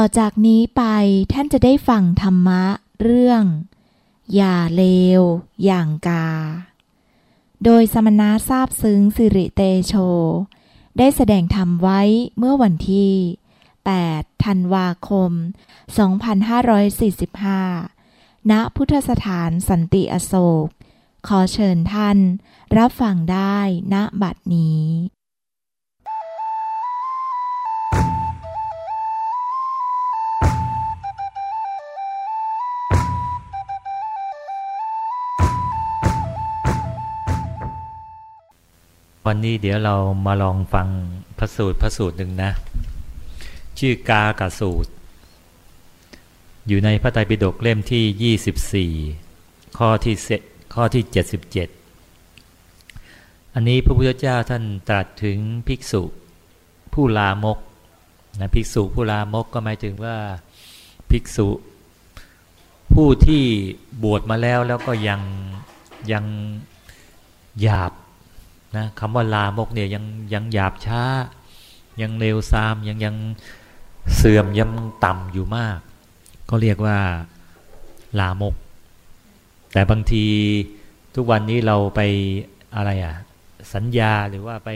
ต่อจากนี้ไปท่านจะได้ฟังธรรมะเรื่อง อย่าเลว อย่างกา โดยสมณะทราบซึ้งสิริเตโช ได้แสดงธรรมไว้เมื่อวันที่ 8 ธันวาคม 2545 ณ พุทธสถานสันติอโศก ขอเชิญท่านรับฟังได้ณบัดนี้ วันนี้เดี๋ยวเรามาลองฟังพระสูตรพระสูตรหนึ่งนะ ชื่อกากะสูตร อยู่ในพระไตรปิฎกเล่มที่ 24 ข้อที่เข้อที่ 77 อันนี้พระพุทธเจ้าท่านตรัสถึงภิกษุผู้ลามกนะภิกษุผู้ลามกก็หมายถึงว่าภิกษุ ผู้ที่บวชมาแล้วแล้วก็ยังยังหยาบ นะคำว่าลามกเนี่ยยังยังหยาบช้า ยังเลวทรามยังยังเสื่อมยังต่ำอยู่มาก ก็เรียกว่าลามก แต่บางทีทุกวันนี้เราไปอะไรอะสัญญาหรือว่าไป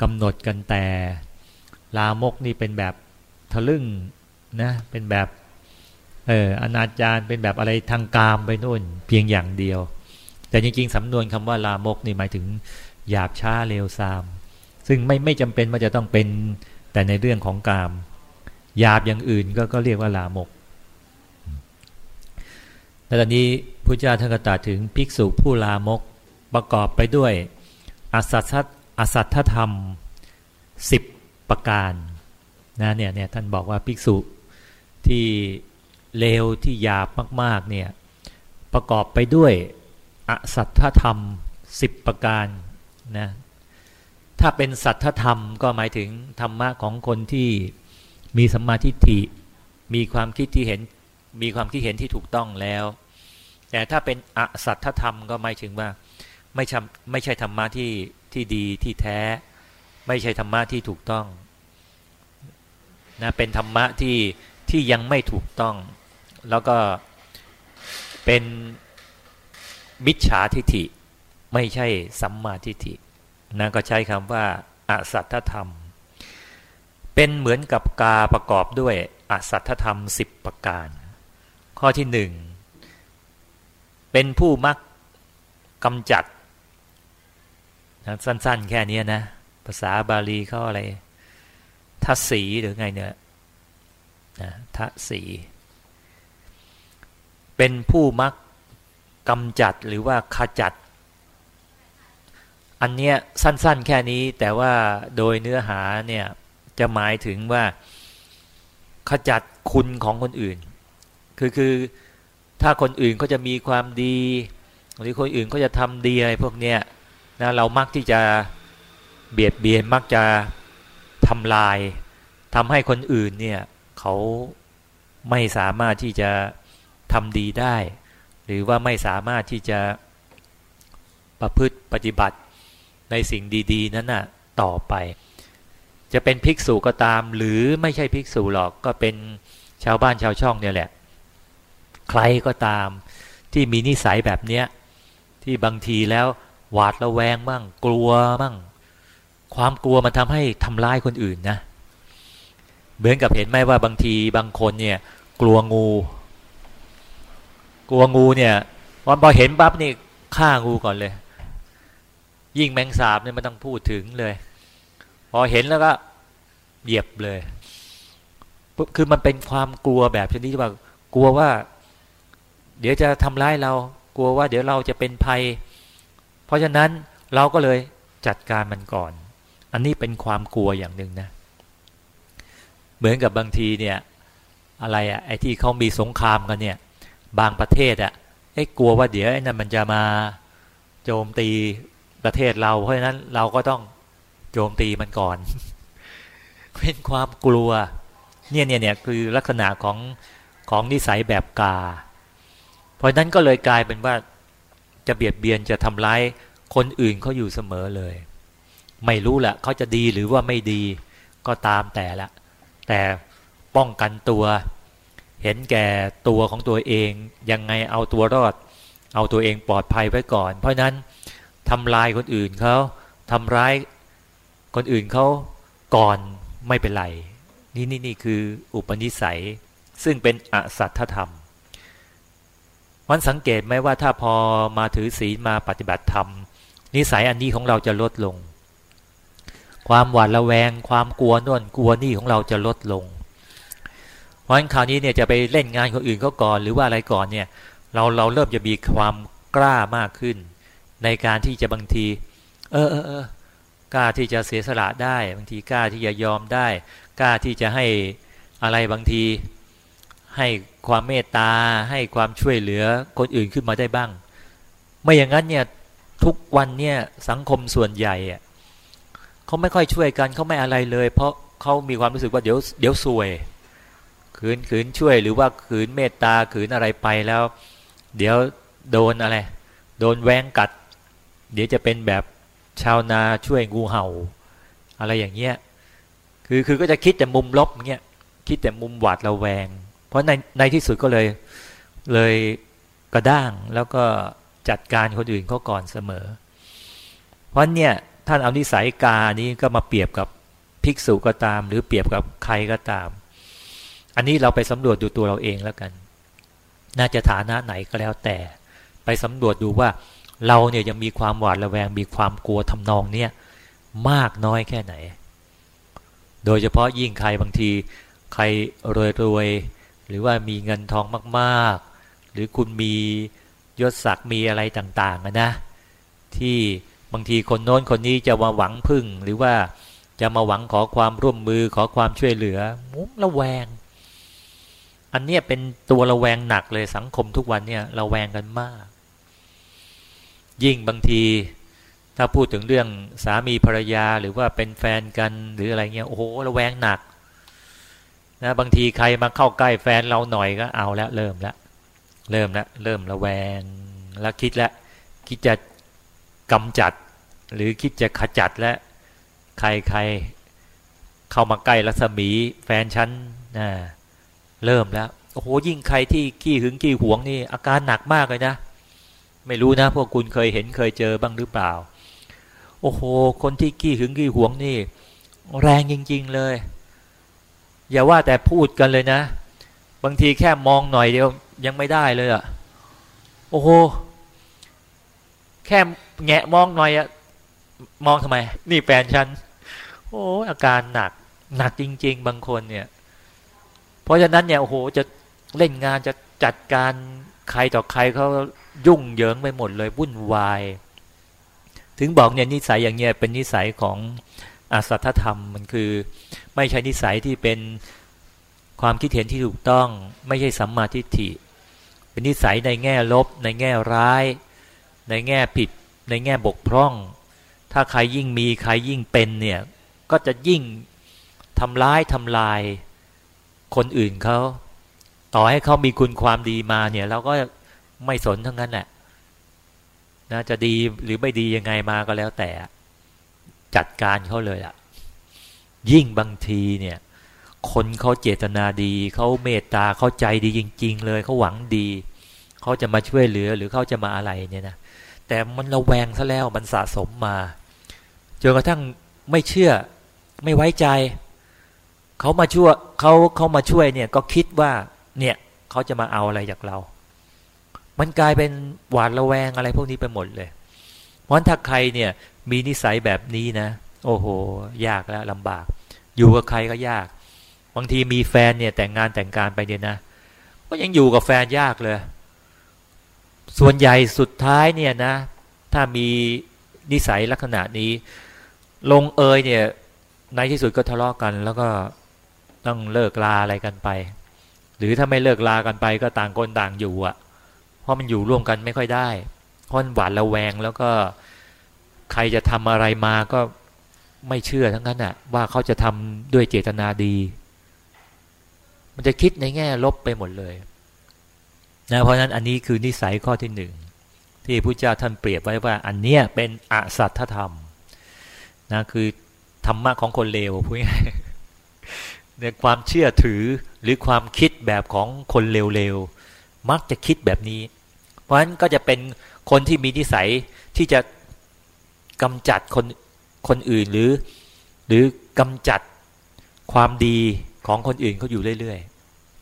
กำหนดกันแต่ ลามกนี่เป็นแบบทะลึ่งนะเป็นแบบเอออนาจารเป็นแบบอะไรทางกามไปนู่นเพียงอย่างเดียว แต่จริงๆสำนวนคำว่าลามกนี่หมายถึง หยาบช้าเลวทราม ซึ่งไม่ไม่จำเป็นว่าจะต้องเป็นแต่ในเรื่องของกามหยาบอย่างอื่นก็ก็เรียกว่าลามกแต่ตอนนี้พระเจ้าท่านก็ตรัสถึงภิกษุผู้ลามกประกอบไปด้วยอสัตอสัตธรรมสิบประการนะเนี่ยเนี่ยท่านบอกว่าภิกษุที่เลวที่หยาบมาก ๆ เนี่ย ประกอบไปด้วยอสัตธรรมสิบประการ นะถ้าเป็นสัทธธรรมก็หมายถึงธรรมะของคนที่มีสัมมาทิฏฐิ มีความคิดที่เห็นมีความคิดเห็นที่ถูกต้องแล้ว แต่ถ้าเป็นอสัทธธรรมก็หมายถึงว่าไม่ใช่ไม่ใช่ธรรมะที่ที่ดีที่แท้ ไม่ใช่ธรรมะที่ถูกต้องนะเป็นธรรมะที่ที่ยังไม่ถูกต้อง แล้วก็เป็นมิจฉาทิฏฐิ ไม่ใช่สัมมาทิฏฐินะก็ใช้คำว่าอสัตธรรม เป็นเหมือนกับกาประกอบด้วยอสัตธรรมสิบประการ ข้อที่หนึ่งเป็นผู้มักกำจัดนะสั้น ๆ แค่นี้นะ ภาษาบาลีเขาอะไรทัศสีหรือไงเนี่ยนะทัศสีเป็นผู้มักกำจัดหรือว่าขจัด อันเนี้ยสั้นๆ แค่นี้แต่ว่าโดยเนื้อหาเนี่ยจะหมายถึงว่าขจัดคุณของคนอื่น คือคือถ้าคนอื่นเขาจะมีความดี หรือคนอื่นเขาจะทำดีอะไรพวกเนี้ยนะเรามักที่จะเบียดเบียนมักจะทำลายทำให้คนอื่นเนี่ยเขาไม่สามารถที่จะทำดีได้ หรือว่าไม่สามารถที่จะประพฤติปฏิบัติ ในสิ่งดี ๆ นั้นน่ะต่อไป จะเป็นภิกษุก็ตาม หรือไม่ใช่ภิกษุหรอกก็เป็นชาวบ้านชาวช่องเนี่ยแหละ ใครก็ตาม ที่มีนิสัยแบบเนี้ยที่บางทีแล้วหวาดระแวงบ้างกลัวบ้างความกลัวมันทำให้ทำร้ายคนอื่นนะ เหมือนกับเห็นไหมว่าบางทีบางคนเนี่ย กลัวงู กลัวงูเนี่ยวันพอเห็นปั๊บนี่ฆ่างูก่อนเลย ยิ่งแมงสาบเนี่ยไม่ต้องพูดถึงเลย พอเห็นแล้วก็เหยียบเลย คือมันเป็นความกลัวแบบชนิดที่ว่ากลัวว่า เดี๋ยวจะทำร้ายเรา กลัวว่าเดี๋ยวเราจะเป็นภัย เพราะฉะนั้นเราก็เลยจัดการมันก่อน อันนี้เป็นความกลัวอย่างหนึ่งนะ เหมือนกับบางทีเนี่ย อะไรอะไอ้ที่เขามีสงครามกันเนี่ย บางประเทศอะไอ้กลัวว่าเดี๋ยวไอ้นั่นมันจะมาโจมตี ประเทศเรา เพราะฉะนั้นเราก็ต้องโจมตีมันก่อน เป็นความกลัว เนี่ยเนี่ยเนี่ยคือลักษณะของของนิสัยแบบกา เพราะนั้นก็เลยกลายเป็นว่าจะเบียดเบียนจะทำร้ายคนอื่นเขาอยู่เสมอเลย ไม่รู้แหละเขาจะดีหรือว่าไม่ดีก็ตามแต่ละ แต่ป้องกันตัว เห็นแก่ตัวของตัวเอง ยังไงเอาตัวรอด เอาตัวเองปลอดภัยไว้ก่อน เพราะนั้น ทำลายคนอื่นเขาทำร้ายคนอื่นเขาก่อนไม่เป็นไรนี่นี่นี่คืออุปนิสัย ซึ่งเป็นอสัตถธรรมวันสังเกตไหมว่าถ้าพอมาถือศีลมาปฏิบัติธรรม นิสัยอันนี้ของเราจะลดลง ความหวาดระแวง ความกลัวน่นกลัวนี่ของเราจะลดลง เพราะฉะนั้นคราวนี้เนี่ยจะไปเล่นงานคนอื่นเขาก่อน หรือว่าอะไรก่อนเนี่ย เราเราเริ่มจะมีความกล้ามากขึ้น ในการที่จะบางที เออเออเออกล้าที่จะเสียสละได้ บางทีกล้าที่จะยอมได้ กล้าที่จะให้อะไรบางที ให้ความเมตตา ให้ความช่วยเหลือคนอื่นขึ้นมาได้บ้าง ไม่อย่างนั้นเนี่ยทุกวันเนี่ยสังคมส่วนใหญ่เขาไม่ค่อยช่วยกันเขาไม่อะไรเลย เพราะเขามีความรู้สึกว่าเดี๋ยวเดี๋ยวซวยขืนขืนช่วยหรือว่าขืนเมตตาขืนอะไรไปแล้ว เดี๋ยวโดนอะไร โดนแวงกัด เดี๋ยวจะเป็นแบบชาวนาช่วยงูเห่า อะไรอย่างเงี้ยคือคือก็จะคิดแต่มุมลบเงี้ยคิดแต่มุมหวาดระแวง เพราะในในที่สุดก็เลยเลยกระด้างแล้วก็จัดการคนอื่นเขาก่อนเสมอ เพราะเนี่ยท่านเอานิสัยกานี้ก็มาเปรียบกับภิกษุก็ตาม หรือเปรียบกับใครก็ตาม อันนี้เราไปสำรวจดูตัวเราเองแล้วกัน น่าจะฐานะไหนก็แล้วแต่ ไปสำรวจดูว่า เราเนี่ยยังมีความหวาดระแวง มีความกลัวทำนองเนี่ยมากน้อยแค่ไหน โดยเฉพาะยิ่งใครบางที ใครรวยหรือว่ามีเงินทองมากๆ หรือคุณมียศศักดิ์มีอะไรต่างๆนะที่บางทีคนโน้นคนนี้จะมาหวังพึ่ง หรือว่าจะมาหวังขอความร่วมมือขอความช่วยเหลือมุ้งระแวง อันเนี้เป็นตัวระแวงหนักเลยสังคมทุกวันเนี่ยระแวงกันมาก ยิ่งบางที ถ้าพูดถึงเรื่องสามีภรรยาหรือว่าเป็นแฟนกันหรืออะไรเงี้ยโอ้โหระแวงหนักนะบางทีใครมาเข้าใกล้แฟนเราหน่อยก็เอาแล้วเริ่มแล้วเริ่มแล้วเริ่มระแวงแล้วคิดแล้วคิดจะกำจัด หรือคิดจะขจัดแล้วใครใครเข้ามาใกล้รัศมีแฟนฉันนะเริ่มแล้วโอ้โหยิ่งใครที่ขี้หึงขี้หวงนี่อาการหนักมากเลยนะ ไม่รู้นะพวกคุณเคยเห็นเคยเจอบ้างหรือเปล่า โอ้โห คนที่ขี้หึงขี้หวงนี่ แรงจริง ๆเลย อย่าว่าแต่พูดกันเลยนะ บางทีแค่มองหน่อยเดียวยังไม่ได้เลยอะโอ้โห แค่แงะมองหน่อยอะมองทำไม นี่แฟนฉัน โอ้อาการหนัก หนักจริง ๆ บางคนเนี่ย เพราะฉะนั้นเนี่ยโอ้โหจะเล่นงานจะจัดการใครต่อใครเขา ยุ่งเหยิงไปหมดเลยวุ่นวาย ถึงบอกเนี่ยนิสัยอย่างเงี้ยเป็นนิสัยของอสัทธรรมมันคือ ไม่ใช่นิสัยที่เป็นความคิดเห็นที่ถูกต้อง ไม่ใช่สัมมาทิฏฐิ เป็นนิสัยในแง่ลบ ในแง่ร้าย ในแง่ผิด ในแง่บกพร่อง ถ้าใครยิ่งมีใครยิ่งเป็นเนี่ยก็จะยิ่งทำร้ายทำลายคนอื่นเขาต่อให้เขามีคุณความดีมาเนี่ยเราก็ ไม่สนทั้งนั้นแหละนะจะดีหรือไม่ดียังไงมาก็แล้วแต่ จัดการเขาเลยอะยิ่งบางทีเนี่ย คนเขาเจตนาดีเขาเมตตาเขาใจดีจริง ๆ เลยเขาหวังดีเขาจะมาช่วยเหลือหรือเขาจะมาอะไรเนี่ยนะแต่มันระแวงซะแล้วมันสะสมมาจนกระทั่งไม่เชื่อไม่ไว้ใจเขามาช่วยเขาเขามาช่วยเนี่ยก็คิดว่าเนี่ยเขาจะมาเอาอะไรจากเรา มันกลายเป็นหวาดระแวงอะไรพวกนี้ไปหมดเลยเพราะถ้าใครเนี่ยมีนิสัยแบบนี้นะ โอ้โห ยากแล้วลำบาก อยู่กับใครก็ยาก บางทีมีแฟนเนี่ยแต่งงานแต่งการไปเนี่ยนะ ก็ยังอยู่กับแฟนยากเลย ส่วนใหญ่สุดท้ายเนี่ยนะ ถ้ามีนิสัยลักษณะนี้ ลงเอยเนี่ย ในที่สุดก็ทะเลาะกกัน แล้วก็ต้องเลิกลาอะไรกันไป หรือถ้าไม่เลิกลากันไปก็ต่างคนต่างอยู่อะ่ะ เพราะมันอยู่ร่วมกันไม่ค่อยได้เพราะหวานระแวงแล้วก็ใครจะทำอะไรมาก็ไม่เชื่อทั้งนั้นอะว่าเขาจะทำด้วยเจตนาดี มันจะคิดในแง่ลบไปหมดเลยนะเพราะนั้นอันนี้คือนิสัยข้อที่หนึ่งที่พระเจ้าท่านเปรียบไว้ว่า อันเนี้ยเป็นอสัตถธรรมนะคือธรรมะของคนเลวพูดง่ายในความเชื่อถือหรือความคิดแบบของคนเร็วๆมักจะคิดแบบนี้ เพราะฉะนั้นก็จะเป็นคนที่มีนิสัยที่จะกำจัดคนคนอื่นหรือ หรือกำจัดความดีของคนอื่นเขาอยู่เรื่อย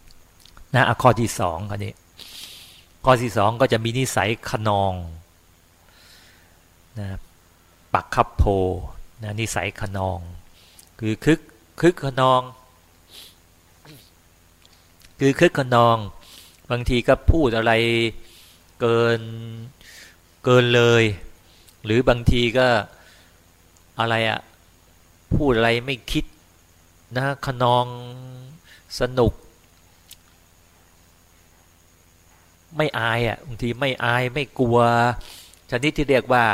ๆนะข้อที่สองอันนี้ ข้อที่สองก็จะมีนิสัยขนองนะปักขับโพนะนิสัยขนอง คือคึกคึกขนอง คือคึกขนอง บางทีก็พูดอะไร เกินเกินเลย หรือบางทีก็อะไรอะพูดอะไรไม่คิดนะขนองสนุก ไม่อายอะ่ะบางทีไม่อายไม่กลัวชนิดที่เรียกว่า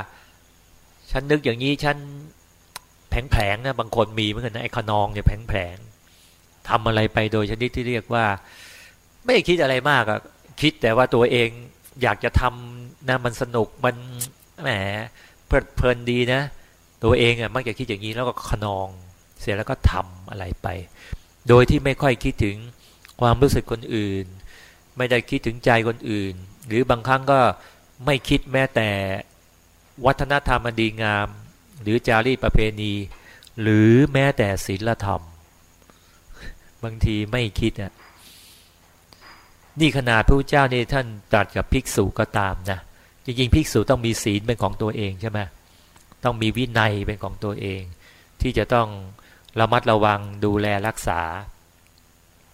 ฉันนึกอย่างนี้ฉันแผลงๆนะบางคนมีเหมือนกันนะไอ้ขนองเนี่ยแผลงๆทำอะไรไปโดยชนิดที่เรียกว่า ไม่คิดอะไรมากอะคิดแต่ว่าตัวเอง อยากจะทำนะมันสนุกมันแหมเพลิดเพลินดีนะ ตัวเองอะมักจะคิดอย่างนี้แล้วก็ขนอง เสร็จแล้วก็ทำอะไรไป โดยที่ไม่ค่อยคิดถึงความรู้สึกคนอื่น ไม่ได้คิดถึงใจคนอื่น หรือบางครั้งก็ไม่คิดแม้แต่วัฒนธรรมดีงาม หรือจารีตประเพณี หรือแม้แต่ศีลธรรม บางทีไม่คิดอะ นี่ขนาดพระพุทธเจ้านี่ท่านตรัสกับภิกษุก็ตามนะจริงๆภิกษุต้องมีศีลเป็นของตัวเองใช่ไหมต้องมีวินัยเป็นของตัวเอง ที่จะต้องระมัดระวังดูแลรักษา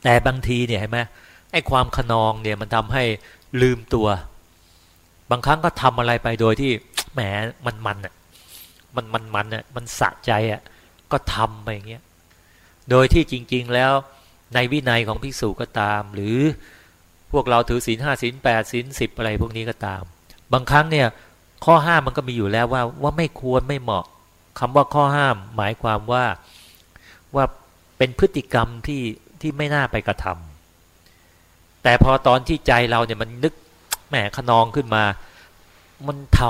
แต่บางทีเนี่ยเห็นไหมไอ้ความขนองเนี่ยมันทำให้ลืมตัว บางครั้งก็ทำอะไรไปโดยที่แหมมันมันอะมันมันมันอะมันสะใจอะก็ทำไปอย่างเงี้ยโดยที่จริง ๆแล้วในวินัยของภิกษุก็ตาม หรือ พวกเราถือศีลห้าศีลแปดศีลสิบอะไรพวกนี้ก็ตาม บางครั้งเนี่ยข้อห้ามมันก็มีอยู่แล้วว่าว่าไม่ควรไม่เหมาะคำว่าข้อห้ามหมายความว่าว่าเป็นพฤติกรรมที่ที่ไม่น่าไปกระทำแต่พอตอนที่ใจเราเนี่ยมันนึกแหมขนองขึ้นมา มันท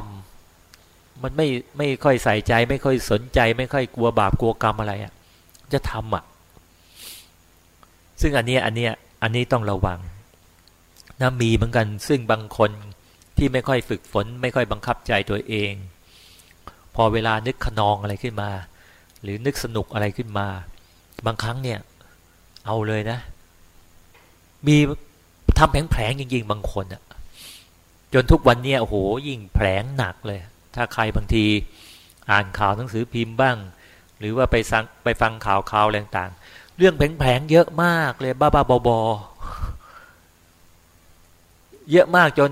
ำมันไม่ไม่ค่อยใส่ใจ ไม่ค่อยสนใจ ไม่ค่อยกลัวบาปกลัวกรรมอะไรอะ่ะจะทำอะ ซึ่งอันนี้อันนี้อันนี้ต้องระวัง นะมีเหมือนกัน ซึ่งบางคนที่ไม่ค่อยฝึกฝน ไม่ค่อยบังคับใจตัวเอง พอเวลานึกขนองอะไรขึ้นมา หรือนึกสนุกอะไรขึ้นมา บางครั้งเนี่ย เอาเลยนะ มีทำแผลงๆจริง ๆ บางคนอะจนทุกวันเนี่ยโอ้โหยิ่งแผลงหนักเลย ถ้าใครบางทีอ่านข่าวหนังสือพิมพ์บ้าง หรือว่าไปฟังไปฟังข่าวข่าวอะไรต่างเรื่องแผลงๆเยอะมากเลย บ้าๆบอๆ เยอะมากจน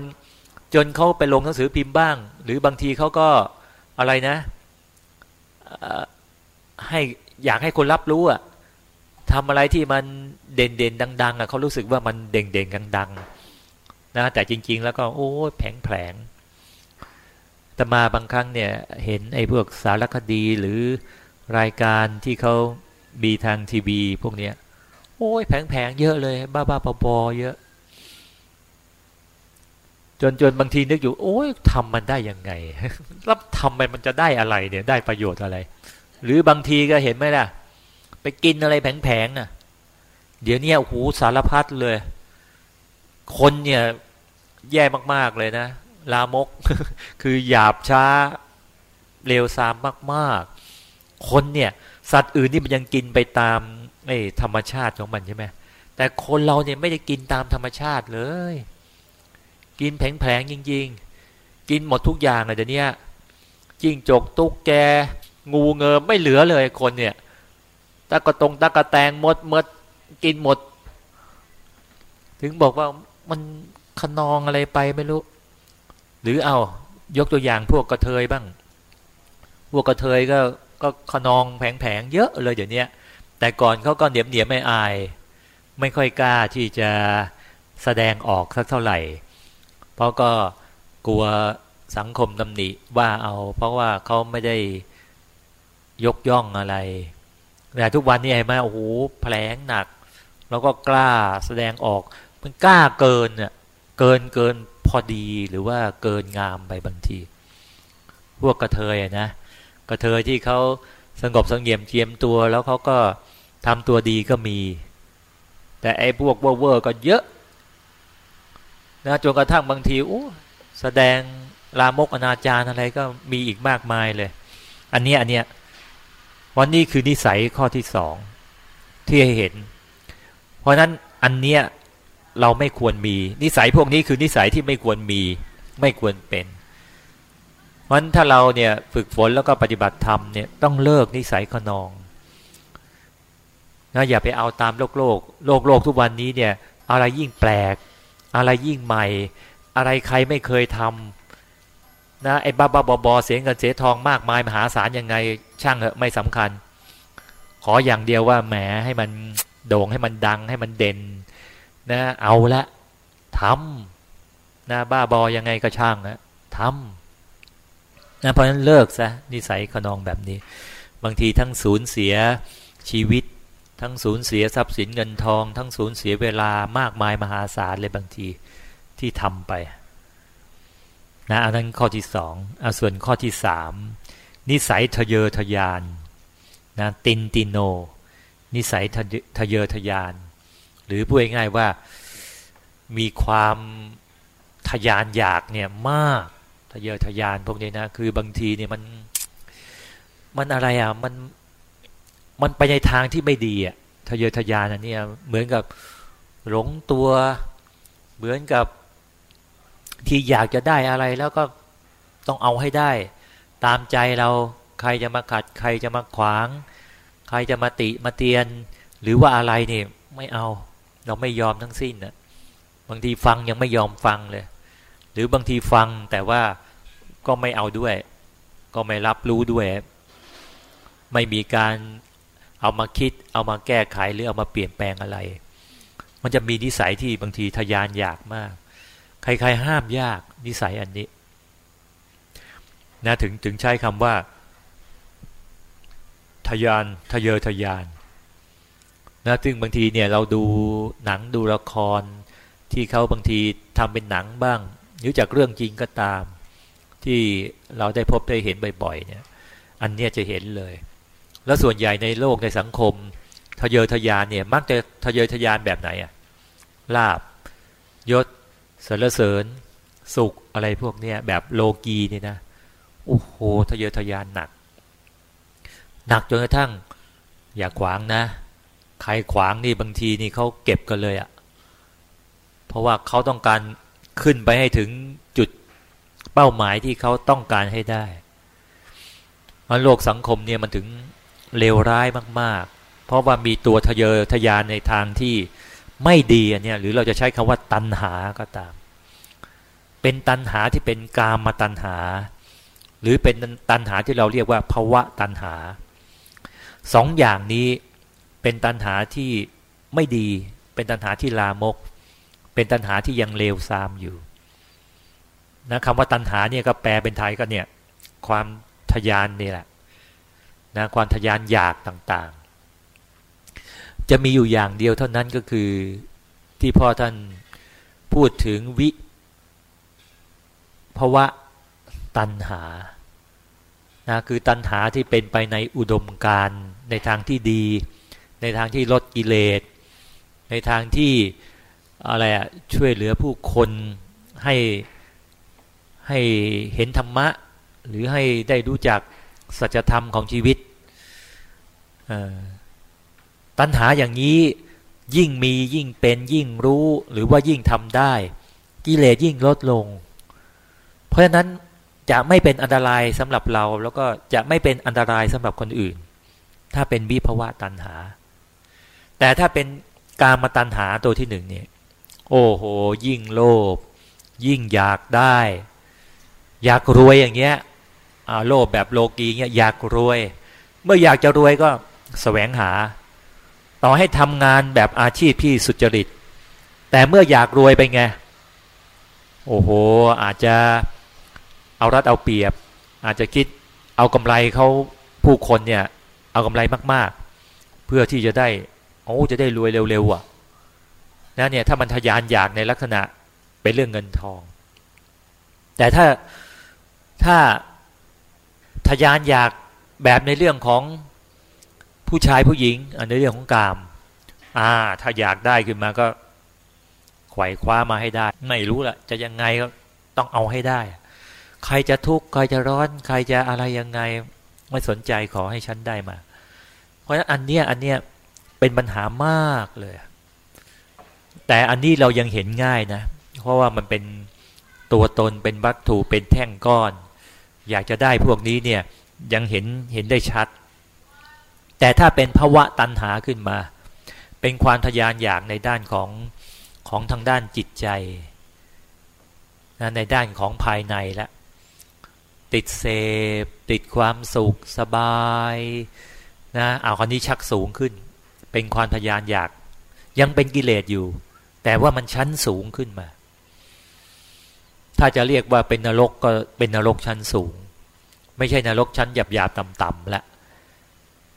จนเขาไปลงหนังสือพิมพ์บ้าง หรือบางทีเขาก็อะไรนะให้อยากให้คนรับรู้อะทำอะไรที่มันเด่นเด่นดัง ๆอะเขารู้สึกว่ามันเด่งเด่งดังๆนะแต่จริง ๆ แล้วก็โอ้แผงแผลงแต่มาบางครั้งเนี่ยเห็นไอ้พวกสารคดีหรือรายการที่เขามีทางทีวีพวกเนี้ยโอ้ยแผงๆเยอะเลย บ้าๆบอๆเยอะ จนจนบางทีนึกอยู่ โอ้ยทำมันได้ยังไงแล้วทำไปมันจะได้อะไรเนี่ยได้ประโยชน์อะไร หรือบางทีก็เห็นไหมล่ะ ไปกินอะไรแผงๆอะ เดี๋ยวนี้โอ้โหสารพัดเลย คนเนี่ย แย่มากๆเลยนะลามก คือหยาบช้าเร็วซามมาก ๆ คนเนี่ย สัตว์อื่นนี่มันยังกินไปตามไอ้ธรรมชาติของมันใช่ไหมแต่คนเราเนี่ยไม่ได้กินตามธรรมชาติเลย กินแผลงๆจริง ๆ กินหมดทุกอย่างเลยเดี๋ยวนี้จิ้งจกตุ๊กแก งูเงอไม่เหลือเลยคนเนี่ยตะกะตงตะกะแตงหมดหมดกินหมด ถึงบอกว่ามันขนองอะไรไปไม่รู้ หรือเอายกตัวอย่างพวกกระเทยบ้าง พวกกระเทยก็ก็ขนองแผงๆเยอะเลยเดี๋ยวนี้แต่ก่อนเขาก็เหนียมเหนียมไม่อาย ไม่ค่อยกล้าที่จะแสดงออกสักเท่าไหร่ เพราะก็กลัวสังคมตำหนิว่าเอา เพราะว่าเขาไม่ได้ยกย่องอะไรแต่ทุกวันนี้ไอ้มาโอ้โหแผลงหนัก แล้วก็กล้าแสดงออก มันกล้าเกินอะเกินเกินพอดีหรือว่าเกินงามไปบางที พวกกระเทยนะกระเทยที่เขาสงบสงเงียมเจียมตัวแล้วเขาก็ทำตัวดีก็มี แต่ไอ้พวกเวอร์ก็เยอะ นะจนกระทั่งบางทีโอ้แสดงลามกอนาจารอะไรก็มีอีกมากมายเลย อันนี้อันเนี้ยวันนี้คือนิสัยข้อที่สองที่ให้เห็น เพราะนั้นอันเนี้ยเราไม่ควรมี นิสัยพวกนี้คือนิสัยที่ไม่ควรมี ไม่ควรเป็น เพราะนั้นถ้าเราเนี่ยฝึกฝนแล้วก็ปฏิบัติธรรมเนี่ยต้องเลิกนิสัยขนองนะอย่าไปเอาตามโลกโลกโลกโลกทุกวันนี้เนี่ยอะไรยิ่งแปลก อะไรยิ่งใหม่ อะไรใครไม่เคยทำนะไอ้บ้าบ้าบอบอเสียเงินเสียทองมากมายมหาศาลยังไง ช่างเหอะไม่สำคัญ ขออย่างเดียวว่าแหมให้มันโด่งให้มันดังให้มันเด่นนะเอาละทำนะบ้าบอยังไงก็ช่างนะทำนะเพราะฉะนั้นเลิกซะนิสัยขนองแบบนี้ บางทีทั้งสูญเสียชีวิต ทั้งสูญเสียทรัพย์สินเงินทอง ทั้งสูญเสียเวลามากมายมหาศาลเลยบางทีที่ทำไปนะอันนั้นข้อที่สองอส่วนข้อที่สามนิสัยทะเยอทะยานนะตินติโน นิสัยทะเยอทะยาน หรือพูดง่ายๆว่ามีความทยานอยากเนี่ยมากทะเยอทะยานพวกนี้นะคือบางทีเนี่ยมันมันอะไรอะมัน มันไปในทางที่ไม่ดีอะทะเยอทะยานอันนี้เหมือนกับหลงตัว เหมือนกับที่อยากจะได้อะไรแล้วก็ต้องเอาให้ได้ ตามใจเราใครจะมาขัด ใครจะมาขวาง ใครจะมาติมาเตียน หรือว่าอะไรเนี่ยไม่เอา เราไม่ยอมทั้งสิ้นนะบางทีฟังยังไม่ยอมฟังเลย หรือบางทีฟังแต่ว่าก็ไม่เอาด้วย ก็ไม่รับรู้ด้วย ไม่มีการ เอามาคิด เอามาแก้ไขหรือเอามาเปลี่ยนแปลงอะไร มันจะมีนิสัยที่บางทีทยานอยากมาก ใครๆห้ามยากนิสัยอันนี้นะถึงถึงใช้คำว่า ทยานทะเยอทะยานนะซึ่งบางทีเนี่ยเราดูหนังดูละคร ที่เขาบางทีทำเป็นหนังบ้างหรือจากเรื่องจริงก็ตาม ที่เราได้พบได้เห็นบ่อยๆเนี่ย อันเนี้ยจะเห็นเลย แล้วส่วนใหญ่ในโลกในสังคมทะเยอทะยานเนี่ยมักจะทะเยอทะยานแบบไหนอะลาบยศสรรเสริญ สุขอะไรพวกเนี้ยแบบโลกีเนี่ยนะโอ้โหทะเยอทะยานหนัก หนักจนกระทั่ง อย่าขวางนะ ใครขวางนี่บางทีนี่เขาเก็บกันเลยอะเพราะว่าเขาต้องการขึ้นไปให้ถึงจุดเป้าหมายที่เขาต้องการให้ได้มันโลกสังคมเนี่ยมันถึง เลวร้ายมากๆ เพราะว่ามีตัวทะเยอทะยานในทางที่ไม่ดีเนี่ยหรือเราจะใช้คำว่าตันหาก็ตาม เป็นตันหาที่เป็นกามมาตันหา หรือเป็นตันหาที่เราเรียกว่าภาวะตันหาสองอย่างนี้เป็นตันหาที่ไม่ดี เป็นตันหาที่ลามก เป็นตันหาที่ยังเลวทรามอยู่นะคำว่าตันหาเนี่ยก็แปลเป็นไทยก็เนี่ยความทยานนี่แหละ นะความทยานอยากต่างๆ จะมีอยู่อย่างเดียวเท่านั้นก็คือที่พ่อท่านพูดถึงวิภาวะตันหานะคือตัณหาที่เป็นไปในอุดมการในทางที่ดี ในทางที่ลดกิเลส ในทางที่อะไรอะช่วยเหลือผู้คนให้ให้เห็นธรรมะ หรือให้ได้รู้จัก สัจธรรมของชีวิตตัณหาอย่างนี้ยิ่งมียิ่งเป็นยิ่งรู้หรือว่ายิ่งทำได้ กิเลสยิ่งลดลง เพราะฉะนั้นจะไม่เป็นอันตรายสำหรับเรา แล้วก็จะไม่เป็นอันตรายสำหรับคนอื่น ถ้าเป็นวิภวะตันหา แต่ถ้าเป็นการมาตันหาตัวที่หนึ่งเนี่ยโอ้โห ยิ่งโลภยิ่งอยากได้ อยากรวยอย่างเงี้ย โลภแบบโลกีเงี้ยอยากรวย เมื่ออยากจะรวยก็สแสวงหา ต่อให้ทำงานแบบอาชีพที่สุจริต แต่เมื่ออยากรวยไปไง โอ้โห อาจจะเอารัดเอาเปรียบ อาจจะคิดเอากำไรเขาผู้คนเนี่ย เอากำไรมาก ๆ เพื่อที่จะได้โอ้จะได้รวยเร็วๆอะนะเนี่ยถ้ามันทยานอยากในลักษณะเป็นเรื่องเงินทอง แต่ถ้าถ้า ยานอยากแบบในเรื่องของผู้ชายผู้หญิงในเรื่องของกาม อ่า ถ้าอยากได้ขึ้นมาก็ไขว่คว้ามาให้ได้ ไม่รู้ละจะยังไงก็ต้องเอาให้ได้ ใครจะทุกข์ใครจะร้อน ใครจะอะไรยังไง ไม่สนใจขอให้ฉันได้มา เพราะฉะนั้นอันเนี้ยอันเนี้ยเป็นปัญหามากเลย แต่อันนี้เรายังเห็นง่ายนะ เพราะว่ามันเป็นตัวตนเป็นวัตถุเป็นแท่งก้อน อยากจะได้พวกนี้เนี่ยยังเห็นเห็นได้ชัด แต่ถ้าเป็นภาวะตันหาขึ้นมา เป็นความทยานอยากในด้านของของทางด้านจิตใจนะในด้านของภายในละติดเสพติดความสุขสบายนะเอาคนนี้ชักสูงขึ้น เป็นความทยานอยากยังเป็นกิเลสอยู่ แต่ว่ามันชั้นสูงขึ้นมา ถ้าจะเรียกว่าเป็นนรกก็เป็นนรกชั้นสูง ไม่ใช่นรกชั้นหยาบหยาบต่ำๆละ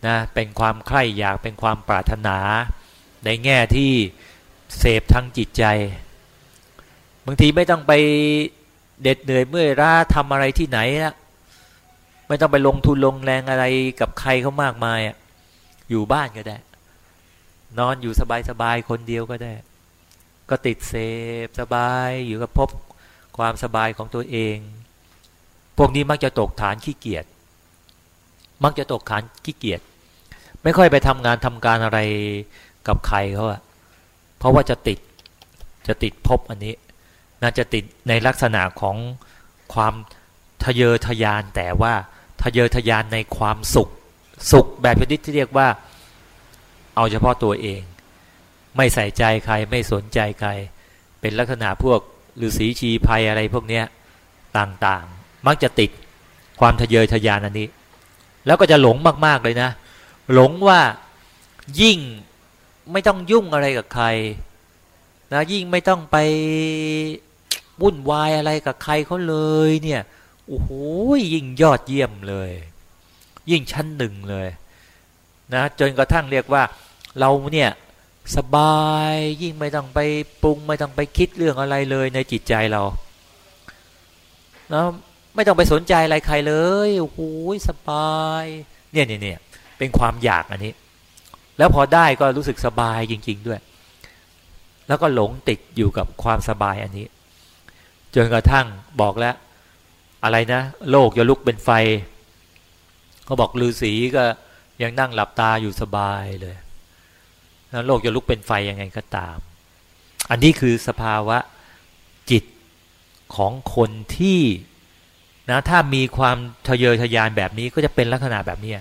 นะเป็นความใคร่อยากเป็นความปรารถนา ในแง่ที่เสพทางจิตใจ บางทีไม่ต้องไปเด็ดเหนื่อยเมื่อยล้าทำอะไรที่ไหนนะไม่ต้องไปลงทุนลงแรงอะไรกับใครเขามากมายอยู่บ้านก็ได้ นอนอยู่สบายๆคนเดียวก็ได้ ก็ติดเสพสบายอยู่กับพบ ความสบายของตัวเอง พวกนี้มักจะตกฐานขี้เกียจมักจะตกฐานขี้เกียจไม่ค่อยไปทำงานทำการอะไรกับใครเขาอะเพราะว่าจะติดจะติดพบอันนี้ น่าจะติดในลักษณะของความทะเยอทะยานแต่ว่าทะเยอทะยานในความสุข สุขแบบชนิดที่เรียกว่า เอาเฉพาะตัวเอง ไม่ใส่ใจใครไม่สนใจใคร เป็นลักษณะพวก หรือสีชีภัยอะไรพวกเนี้ยต่างๆ มักจะติดความทะเยอทะยานอันนี้ แล้วก็จะหลงมากๆเลยนะ หลงว่ายิ่งไม่ต้องยุ่งอะไรกับใครนะยิ่งไม่ต้องไปวุ่นวายอะไรกับใครเขาเลยเนี่ยโอ้โหยิ่งยอดเยี่ยมเลย ยิ่งชั้นหนึ่งเลย นะจนกระทั่งเรียกว่าเราเนี่ย สบายยิ่งไม่ต้องไปปรุงไม่ต้องไปคิดเรื่องอะไรเลยในจิตใจเรานะไม่ต้องไปสนใจอะไรใครเลยโอ้โหสบาย เนี่ยเนี่ยเนี่ยเป็นความอยากอันนี้ แล้วพอได้ก็รู้สึกสบายจริง ๆด้วย แล้วก็หลงติดอยู่กับความสบายอันนี้ จนกระทั่งบอกแล้ว อะไรนะ โลกจะลุกเป็นไฟเขาบอกฤาษีก็ยังนั่งหลับตาอยู่สบายเลย แล้วโลกจะลุกเป็นไฟยังไงก็ตาม อันนี้คือสภาวะจิตของคนที่นะถ้ามีความทะเยอทะยานแบบนี้ก็จะเป็นลักษณะแบบนี้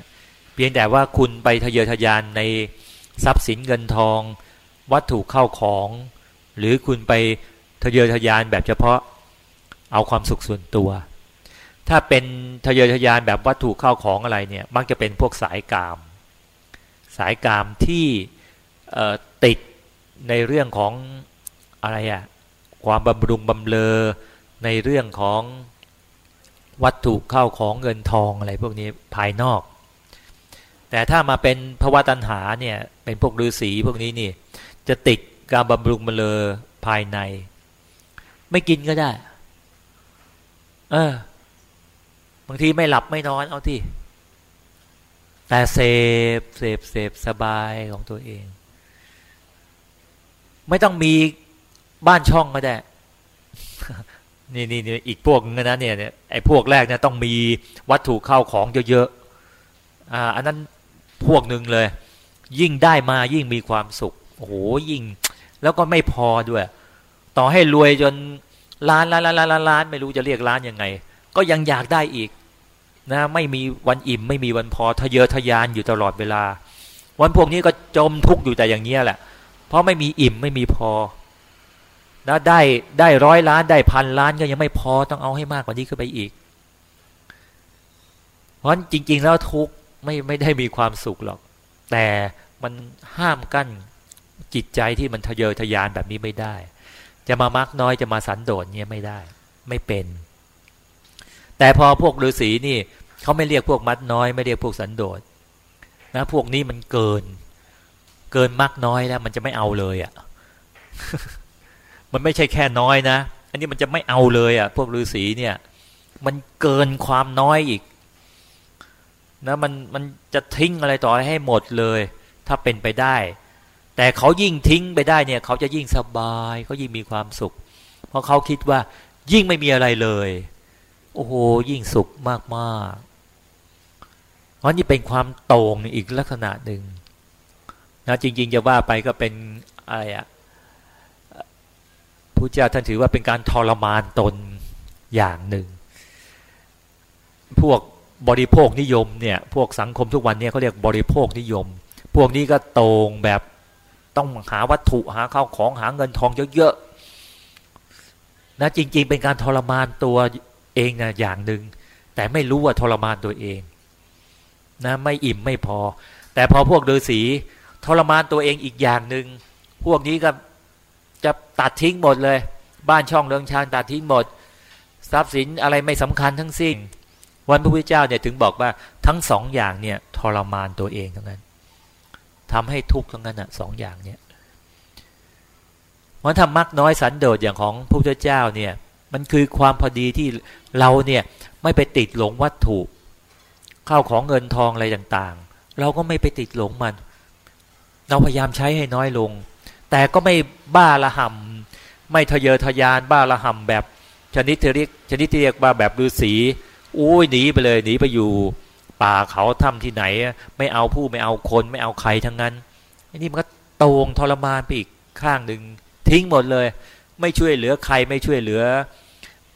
เพียงแต่ว่าคุณไปทะเยอทะยานในทรัพย์สินเงินทอง วัตถุเข้าของ หรือคุณไปทะเยอทะยานแบบเฉพาะเอาความสุขส่วนตัว ถ้าเป็นทะเยอทะยานแบบวัตถุเข้าของอะไรเนี่ยมักจะเป็นพวกสายกาม สายกามที่ ติดในเรื่องของอะไรอะความบำรุงบำเลอในเรื่องของวัตถุเข้าของเงินทองอะไรพวกนี้ภายนอก แต่ถ้ามาเป็นภวะตัณหาเนี่ยเป็นพวกฤาษีพวกนี้นี่ จะติดการบำรุงมาเลยภายใน ไม่กินก็ได้ เออบางทีไม่หลับไม่นอนเอาที่แต่เสพเสพเสพสบายของตัวเอง ไม่ต้องมีบ้านช่องก็ได้ นี่นี่นี่อีกพวกนึงนะเนี่ยไอ้พวกแรกเนี่ยต้องมีวัตถุเข้าของเยอะๆอ่าอันนั้นพวกหนึ่งเลย ยิ่งได้มายิ่งมีความสุขโอ้โหยิ่ง แล้วก็ไม่พอด้วย ต่อให้รวยจนล้านล้านล้านล้านล้านไม่รู้จะเรียกล้านยังไง ก็ยังอยากได้อีกนะไม่มีวันอิ่มไม่มีวันพอทะเยอทะยานอยู่ตลอดเวลา วันพวกนี้ก็จมทุกข์อยู่แต่อย่างเงี้ยแหละ เพราะไม่มีอิ่มไม่มีพอนะได้ได้ร้อยล้านได้พันล้านก็ยังไม่พอต้องเอาให้มากกว่านี้ขึ้นไปอีก เพราะจริง ๆ แล้วทุกข์ไม่ไม่ได้มีความสุขหรอก แต่มันห้ามกั้นจิตใจที่มันทะเยอทะยานแบบนี้ไม่ได้ จะมามักน้อยจะมาสันโดษเนี่ยไม่ได้ ไม่เป็น แต่พอพวกฤาษีนี่เขาไม่เรียกพวกมัดน้อย ไม่เรียกพวกสันโดษนะพวกนี้มันเกิน เกินมักน้อยแล้ว มันจะไม่เอาเลยอะ่ะ มันไม่ใช่แค่น้อยนะ อันนี้มันจะไม่เอาเลยอะ่ะ พวกฤาษีเนี่ย มันเกินความน้อยอีกนะมันมันจะทิ้งอะไรต่ออะไรให้หมดเลย ถ้าเป็นไปได้ แต่เขายิ่งทิ้งไปได้เนี่ย เขาจะยิ่งสบายเขายิ่งมีความสุข เพราะเขาคิดว่า ยิ่งไม่มีอะไรเลย โอ้โหยิ่งสุขมากๆเพราะนี่เป็นความโต่งอีกลักษณะหนึ่ง นะจริง ๆ จะว่าไปก็เป็นอะไรอะพระเจ้าท่านถือว่าเป็นการทรมานตนอย่างหนึ่ง พวกบริโภคนิยมเนี่ยพวกสังคมทุกวันเนี่ยเขาเรียกบริโภคนิยม พวกนี้ก็โตงแบบต้องหาวัตถุหาข้าวของหาเงินทองเยอะๆนะจริง ๆ เป็นการทรมานตัวเองนะอย่างหนึ่งแต่ไม่รู้ว่าทรมานตัวเองนะไม่อิ่มไม่พอ แต่พอพวกฤาษี ทรมานตัวเองอีกอย่างหนึ่งพวกนี้ก็จะตัดทิ้งหมดเลย บ้านช่องเรืองชานตัดทิ้งหมด ทรัพย์สินอะไรไม่สำคัญทั้งสิ้น วันพระพุทธเจ้าเนี่ยถึงบอกว่าทั้งสองอย่างเนี่ยทรมานตัวเองทั้งนั้นทำให้ทุกข์ทั้งนั้นอะสองอย่างเนี่ยวันทำมักน้อยสันโดษอย่างของพระพุทธเจ้าเนี่ย มันคือความพอดีที่เราเนี่ยไม่ไปติดหลงวัตถุข้าวของเงินทองอะไรต่างๆ เราก็ไม่ไปติดหลงมัน เราพยายามใช้ให้น้อยลง แต่ก็ไม่บ้าละห่ำไม่ทะเยอทะยานบ้าละห่ำแบบชนิดที่เรียกชนิดที่เรียกว่าแบบฤาษีอุ้ยหนีไปเลยหนีไปอยู่ ป่าเขาถ้ำที่ไหน ไม่เอาผู้ไม่เอาคนไม่เอาใครทั้งนั้นอันนี้มันก็โตงทรมานไปอีกข้างหนึ่งทิ้งหมดเลย ไม่ช่วยเหลือใครไม่ช่วยเหลือ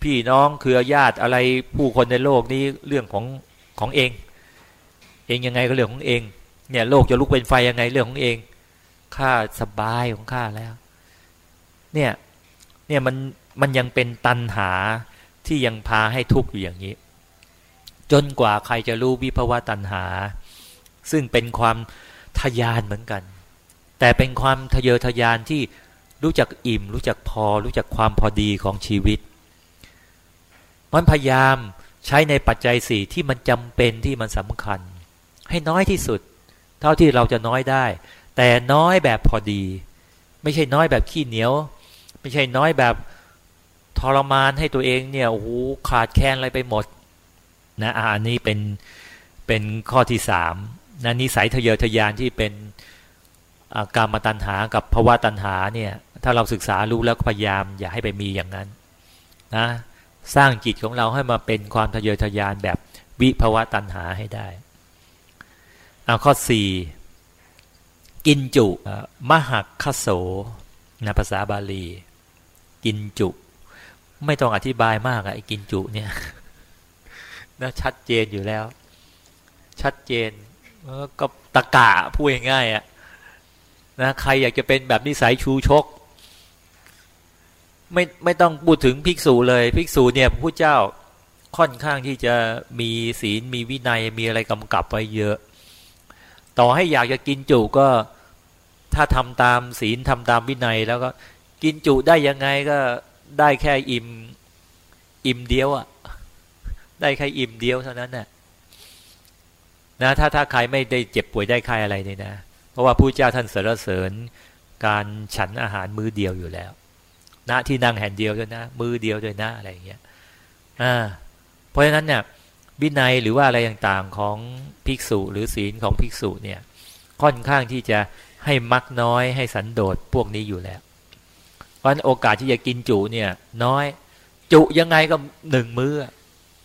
พี่น้องเครือญาติอะไรผู้คนในโลกนี้เรื่องของของเอง เองยังไงก็เรื่องของเอง เนี่ยโลกจะลุกเป็นไฟยังไงเรื่องของเองข้าสบายของข้าแล้ว เนี่ยเนี่ยมันมันยังเป็นตันหาที่ยังพาให้ทุกข์อยู่อย่างนี้ จนกว่าใครจะรู้วิภาวะตันหา ซึ่งเป็นความทยานเหมือนกัน แต่เป็นความทะเยอทะยานที่รู้จักอิ่ม รู้จักพอ รู้จักความพอดีของชีวิต มันพยายามใช้ในปัจจัยสี่ที่มันจำเป็นที่มันสำคัญ ให้น้อยที่สุด เท่าที่เราจะน้อยได้ แต่น้อยแบบพอดี ไม่ใช่น้อยแบบขี้เหนียว ไม่ใช่น้อยแบบทรมานให้ตัวเองเนี่ยโอ้โหขาดแคลนอะไรไปหมดนะอันนี้เป็นเป็นข้อที่สามนะนิสัยทะเยอทะยานที่เป็นการมาตัญหากับภาวะตัญหาเนี่ยถ้าเราศึกษารู้แล้วพยายามอย่าให้ไปมีอย่างนั้นนะสร้างจิตของเราให้มาเป็นความทะเยอทะยานแบบวิภาวะตัญหาให้ได้ เอาข้อสี่กินจุมหักคโสนะภาษาบาลี กินจุ ไม่ต้องอธิบายมากอะไอ้กินจุเนี่ยนะชัดเจนอยู่แล้ว ชัดเจนก็ตะกะพูดง่ายๆอะนะใครอยากจะเป็นแบบนิสัยชูชก ไม่ไม่ต้องพูดถึงภิกษุเลยภิกษุเนี่ยพระเจ้าค่อนข้างที่จะมีศีลมีวินัยมีอะไรกำกับไว้เยอะ ต่อให้อยากจะกินจุก็ถ้าทำตามศีลทำตามวินัย แล้วก็กินจุได้ยังไงก็ได้แค่อิ่มอิ่มเดียวอะ่ะ ได้แค่อิ่มเดียวเท่านั้นน่ะนะถ้าถ้าใครไม่ได้เจ็บป่วยได้ไข้อะไรเนี่ยนะ เพราะว่าผู้เจ้าท่านสรรเสริญการฉันอาหารมือเดียวอยู่แล้วณนะที่นั่งแห่งเดียวด้วยนะ มือเดียวด้วยนะอะไรอย่างเงี้ยอ่าเพราะฉะนั้นเนี่ย วินัยหรือว่าอะไรต่างๆของภิกษุหรือศีลของภิกษุเนี่ยค่อนข้างที่จะให้มักน้อยให้สันโดษพวกนี้อยู่แล้วเพราะโอกาสที่จะกินจุเนี่ยน้อย จุยังไงก็หนึ่งมือ้อ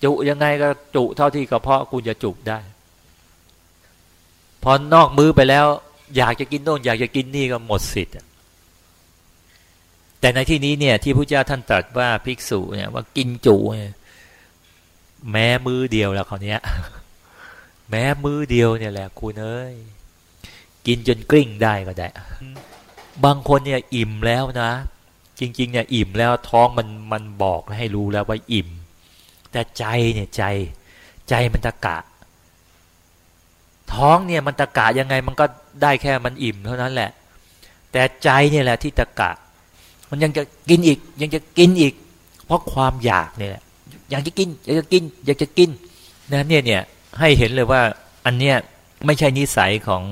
จุยังไงก็จุเท่าที่กระเพาะคุณจะจุได้ พอนอกมือไปแล้ว อยากจะกินโน่นอยากจะกินนี่ก็หมดสิทธิ์แต่ในที่นี้เนี่ยที่พระเจ้าท่านตรัสว่าภิกษุเนี่ยว่ากินจุเนี่ย แม้มือเดียวแล้วเขาเนี้ยแม้มือเดียวเนี่ยแหละคุณเอ้ยกินจนกลิ้งได้ก็ได้ บางคนเนี่ยอิ่มแล้วนะ จริง ๆ เนี่ยอิ่มแล้วท้องมันมันบอกให้รู้แล้วว่าอิ่ม แต่ใจเนี่ยใจ ใจมันตะกะ ท้องเนี่ยมันตะกะยังไงมันก็ได้แค่มันอิ่มเท่านั้นแหละ แต่ใจเนี่ยแหละที่ตะกะ มันยังจะกินอีกยังจะกินอีก เพราะความอยากเนี่ย อยากจะกิน อยากจะกิน อยากจะกินนะเนี่ยเนี่ยให้เห็นเลยว่าอันเนี้ยไม่ใช่นิสัยของ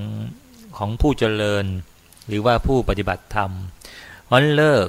ของผู้เจริญ หรือว่าผู้ปฏิบัติธรรมเพราะเลิก